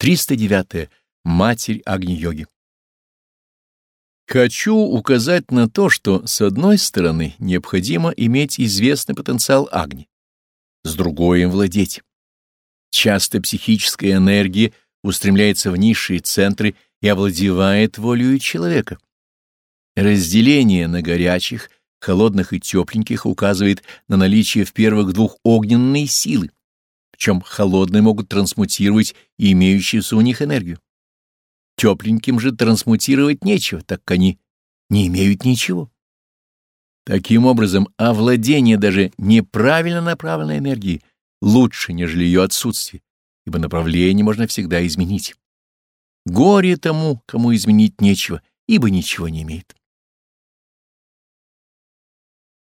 309. Матерь Агни-йоги. Хочу указать на то, что, с одной стороны, необходимо иметь известный потенциал Агни, с другой — им владеть. Часто психическая энергия устремляется в низшие центры и овладевает волею человека. Разделение на горячих, холодных и тепленьких указывает на наличие в первых двух огненной силы причем холодные могут трансмутировать имеющуюся у них энергию. Тепленьким же трансмутировать нечего, так как они не имеют ничего. Таким образом, овладение даже неправильно направленной энергией лучше, нежели ее отсутствие, ибо направление можно всегда изменить. Горе тому, кому изменить нечего, ибо ничего не имеет.